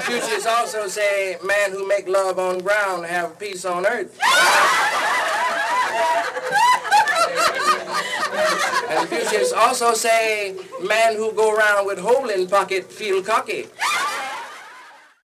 Confucius also say, man who make love on ground have peace on earth. And Confucius also say, man who go around with hole in pocket feel cocky.